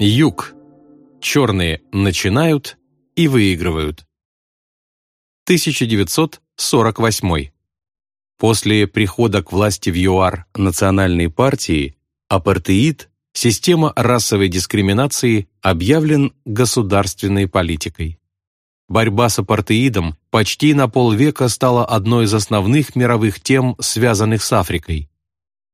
Юг. Черные начинают и выигрывают. 1948. После прихода к власти в ЮАР национальной партии апартеид, система расовой дискриминации, объявлен государственной политикой. Борьба с апартеидом почти на полвека стала одной из основных мировых тем, связанных с Африкой.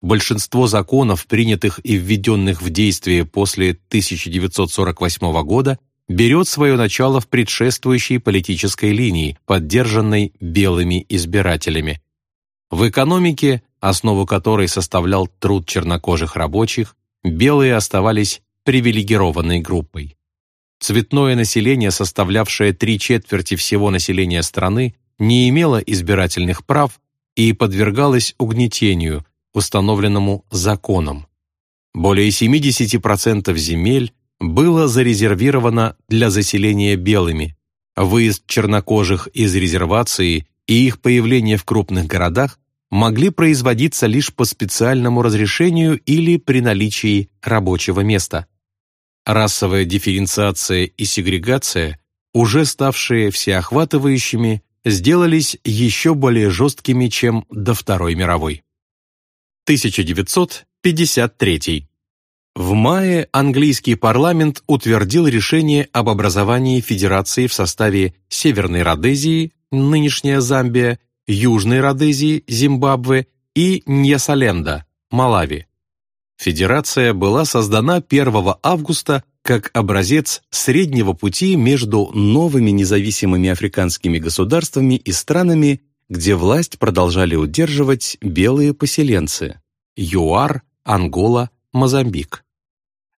Большинство законов, принятых и введенных в действие после 1948 года, берет свое начало в предшествующей политической линии, поддержанной белыми избирателями. В экономике, основу которой составлял труд чернокожих рабочих, белые оставались привилегированной группой. Цветное население, составлявшее три четверти всего населения страны, не имело избирательных прав и подвергалось угнетению, установленному законом. Более 70% земель было зарезервировано для заселения белыми. Выезд чернокожих из резервации и их появление в крупных городах могли производиться лишь по специальному разрешению или при наличии рабочего места. Расовая дифференциация и сегрегация, уже ставшие всеохватывающими, сделались еще более жесткими, чем до Второй мировой. 1953. В мае английский парламент утвердил решение об образовании федерации в составе Северной Родезии, нынешняя Замбия, Южной Родезии, Зимбабве и Ньясаленда, Малави. Федерация была создана 1 августа как образец среднего пути между новыми независимыми африканскими государствами и странами, где власть продолжали удерживать белые поселенцы – ЮАР, Ангола, Мозамбик.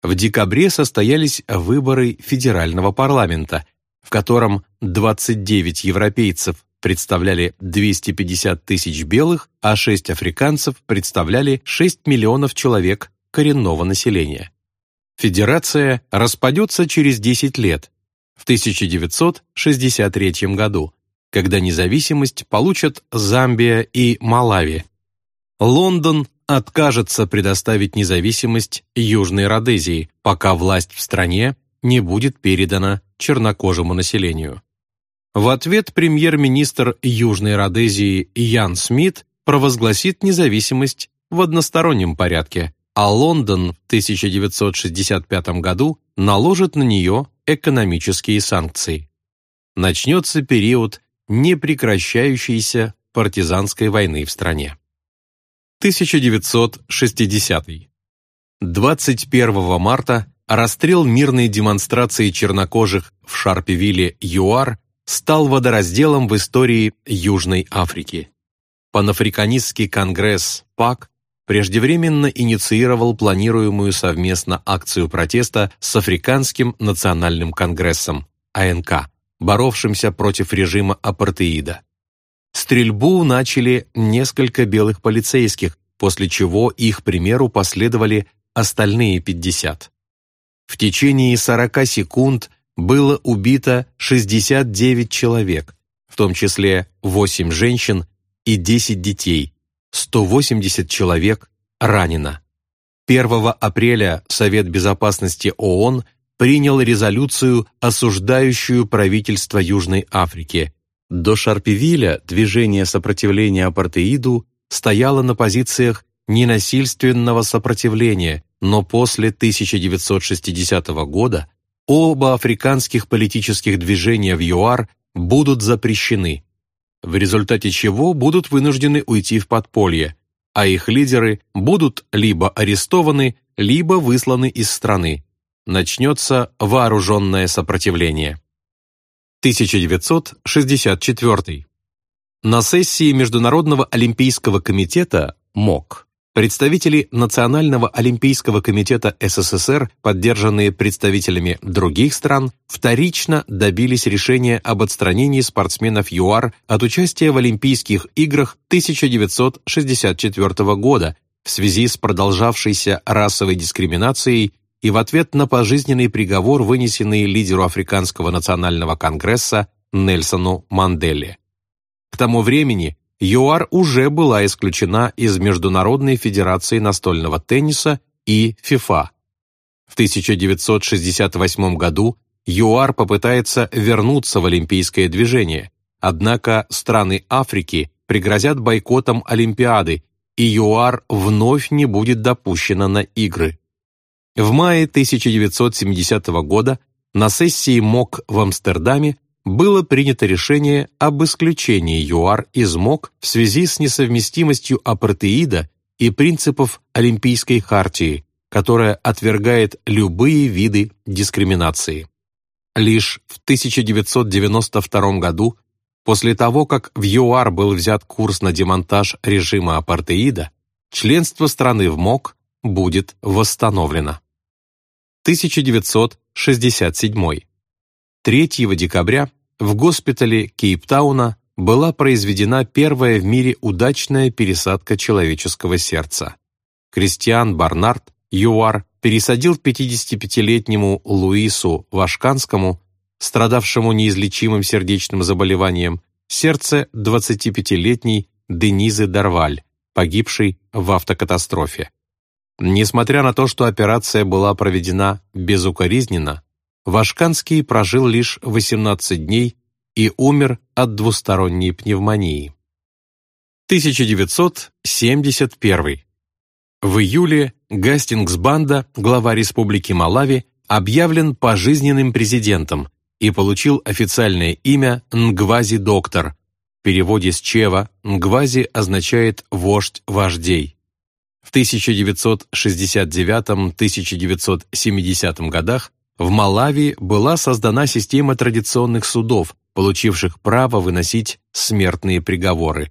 В декабре состоялись выборы федерального парламента, в котором 29 европейцев представляли 250 тысяч белых, а 6 африканцев представляли 6 миллионов человек коренного населения. Федерация распадется через 10 лет, в 1963 году, когда независимость получат Замбия и Малави. Лондон откажется предоставить независимость Южной Родезии, пока власть в стране не будет передана чернокожему населению. В ответ премьер-министр Южной Родезии Ян Смит провозгласит независимость в одностороннем порядке, а Лондон в 1965 году наложит на нее экономические санкции. Начнется период непрекращающейся партизанской войны в стране. 1960. 21 марта расстрел мирной демонстрации чернокожих в Шарпевилле ЮАР стал водоразделом в истории Южной Африки. Панафриканистский конгресс ПАК преждевременно инициировал планируемую совместно акцию протеста с Африканским национальным конгрессом АНК, боровшимся против режима апартеида. Стрельбу начали несколько белых полицейских, после чего их примеру последовали остальные 50. В течение 40 секунд было убито 69 человек, в том числе 8 женщин и 10 детей, 180 человек ранено. 1 апреля Совет Безопасности ООН принял резолюцию, осуждающую правительство Южной Африки. До Шарпевиля движение сопротивления апартеиду стояло на позициях ненасильственного сопротивления, но после 1960 года оба африканских политических движения в ЮАР будут запрещены, в результате чего будут вынуждены уйти в подполье, а их лидеры будут либо арестованы, либо высланы из страны. Начнется вооруженное сопротивление. 1964. На сессии Международного олимпийского комитета МОК Представители Национального олимпийского комитета СССР, поддержанные представителями других стран, вторично добились решения об отстранении спортсменов ЮАР от участия в Олимпийских играх 1964 года в связи с продолжавшейся расовой дискриминацией и в ответ на пожизненный приговор, вынесенный лидеру Африканского национального конгресса Нельсону Манделе. К тому времени ЮАР уже была исключена из Международной федерации настольного тенниса и ФИФА. В 1968 году ЮАР попытается вернуться в олимпийское движение, однако страны Африки пригрозят бойкотом Олимпиады, и ЮАР вновь не будет допущена на игры. В мае 1970 года на сессии МОК в Амстердаме было принято решение об исключении ЮАР из МОК в связи с несовместимостью апартеида и принципов Олимпийской хартии, которая отвергает любые виды дискриминации. Лишь в 1992 году, после того, как в ЮАР был взят курс на демонтаж режима апартеида, членство страны в МОК будет восстановлено. 1967. 3 декабря в госпитале Кейптауна была произведена первая в мире удачная пересадка человеческого сердца. Кристиан Барнард ЮАР пересадил 55-летнему Луису Вашканскому, страдавшему неизлечимым сердечным заболеванием, сердце 25-летней Денизы Дарваль, погибшей в автокатастрофе. Несмотря на то, что операция была проведена безукоризненно, Вашканский прожил лишь 18 дней и умер от двусторонней пневмонии. 1971. В июле Гастингс-Банда, глава Республики Малави, объявлен пожизненным президентом и получил официальное имя Нгвази-доктор. В переводе с Чева Нгвази означает «вождь вождей». В 1969-1970 годах в Малави была создана система традиционных судов, получивших право выносить смертные приговоры.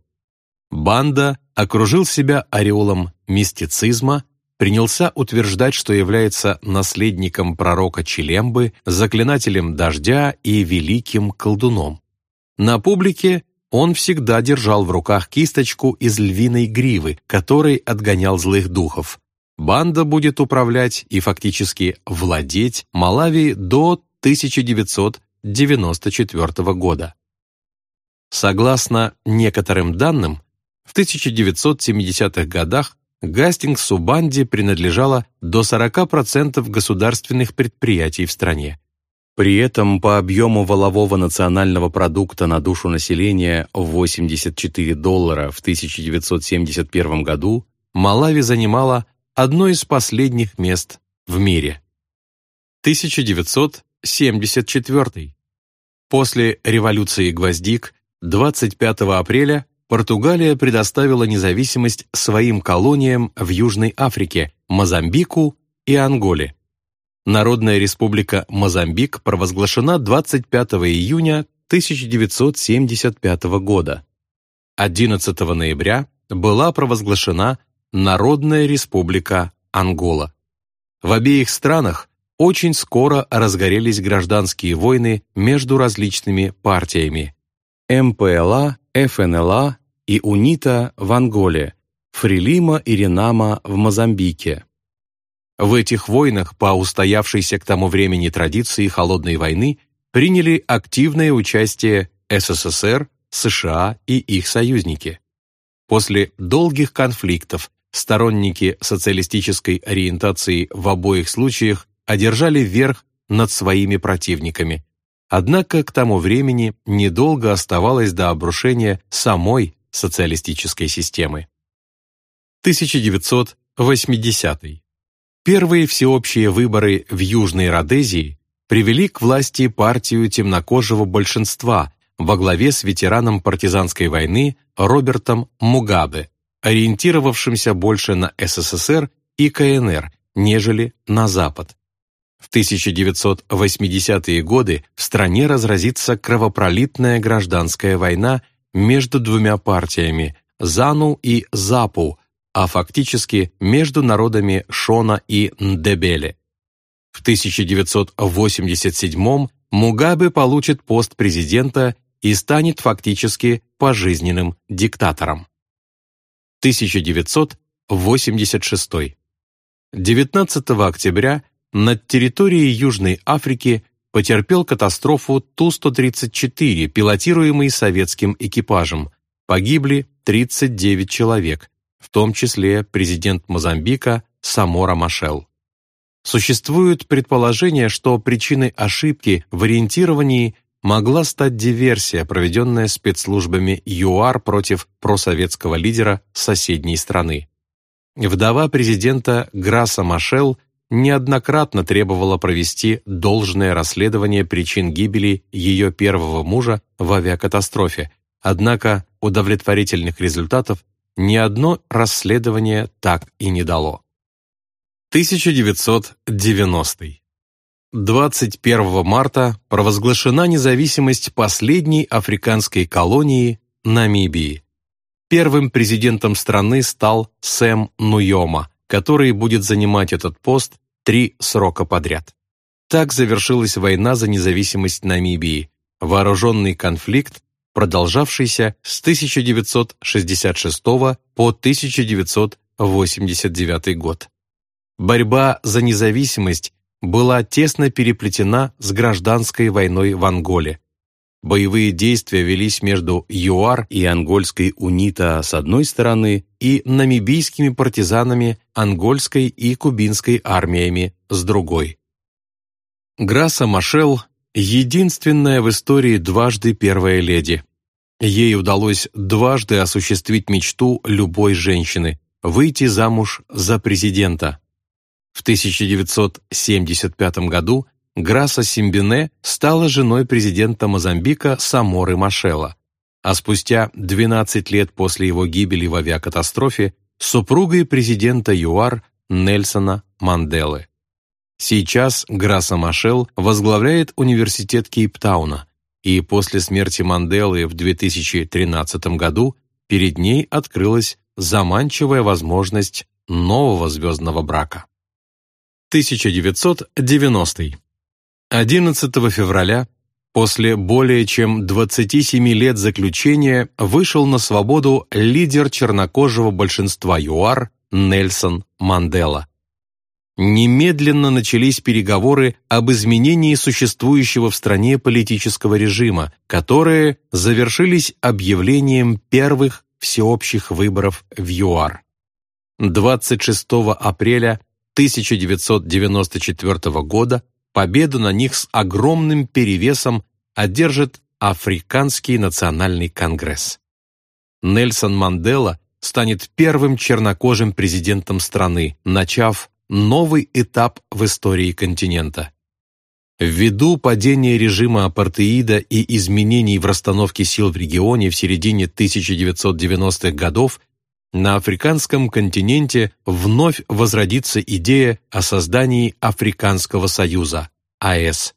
Банда окружил себя ореолом мистицизма, принялся утверждать, что является наследником пророка Чилембы, заклинателем дождя и великим колдуном. На публике он всегда держал в руках кисточку из львиной гривы, которой отгонял злых духов. Банда будет управлять и фактически владеть Малави до 1994 года. Согласно некоторым данным, в 1970-х годах Гастингсу банде принадлежало до 40% государственных предприятий в стране. При этом по объему валового национального продукта на душу населения 84 доллара в 1971 году Малави занимала одно из последних мест в мире. 1974. После революции гвоздик 25 апреля Португалия предоставила независимость своим колониям в Южной Африке, Мозамбику и Анголе. Народная республика Мозамбик провозглашена 25 июня 1975 года. 11 ноября была провозглашена Народная республика Ангола. В обеих странах очень скоро разгорелись гражданские войны между различными партиями. МПЛА, ФНЛА и УНИТА в Анголе, Фрилима и Ренама в Мозамбике. В этих войнах по устоявшейся к тому времени традиции холодной войны приняли активное участие СССР, США и их союзники. После долгих конфликтов сторонники социалистической ориентации в обоих случаях одержали верх над своими противниками. Однако к тому времени недолго оставалось до обрушения самой социалистической системы. 1980. Первые всеобщие выборы в Южной Родезии привели к власти партию темнокожего большинства во главе с ветераном партизанской войны Робертом Мугабе, ориентировавшимся больше на СССР и КНР, нежели на Запад. В 1980-е годы в стране разразится кровопролитная гражданская война между двумя партиями – ЗАНУ и ЗАПУ, а фактически между народами Шона и Ндебеле. В 1987 Мугабе получит пост президента и станет фактически пожизненным диктатором. 1986. 19 октября над территорией Южной Африки потерпел катастрофу Ту-134, пилотируемый советским экипажем. Погибли 39 человек, в том числе президент Мозамбика Самора Машел. Существует предположение, что причиной ошибки в ориентировании могла стать диверсия, проведенная спецслужбами ЮАР против просоветского лидера соседней страны. Вдова президента Граса Машел неоднократно требовала провести должное расследование причин гибели ее первого мужа в авиакатастрофе, однако удовлетворительных результатов ни одно расследование так и не дало. 1990. 21 марта провозглашена независимость последней африканской колонии Намибии. Первым президентом страны стал Сэм Нуйома, который будет занимать этот пост три срока подряд. Так завершилась война за независимость Намибии, вооруженный конфликт, продолжавшийся с 1966 по 1989 год. Борьба за независимость была тесно переплетена с гражданской войной в Анголе. Боевые действия велись между ЮАР и ангольской УНИТА с одной стороны и намибийскими партизанами ангольской и кубинской армиями с другой. Граса Машел – единственная в истории дважды первая леди. Ей удалось дважды осуществить мечту любой женщины – выйти замуж за президента – в 1975 году Граса Симбине стала женой президента Мозамбика Саморы Машела, а спустя 12 лет после его гибели в авиакатастрофе супругой президента ЮАР Нельсона Манделы. Сейчас Граса Машел возглавляет университет Кейптауна, и после смерти Манделы в 2013 году перед ней открылась заманчивая возможность нового звездного брака. 1990. 11 февраля, после более чем 27 лет заключения, вышел на свободу лидер чернокожего большинства ЮАР Нельсон Мандела. Немедленно начались переговоры об изменении существующего в стране политического режима, которые завершились объявлением первых всеобщих выборов в ЮАР. 26 апреля 1994 года победу на них с огромным перевесом одержит Африканский национальный конгресс. Нельсон Мандела станет первым чернокожим президентом страны, начав новый этап в истории континента. Ввиду падения режима апартеида и изменений в расстановке сил в регионе в середине 1990-х годов на африканском континенте вновь возродится идея о создании Африканского союза, АЭС.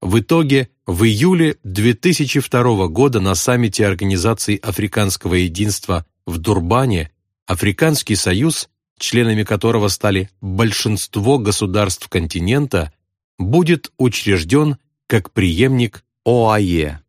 В итоге, в июле 2002 года на саммите Организации Африканского единства в Дурбане Африканский союз, членами которого стали большинство государств континента, будет учрежден как преемник ОАЕ.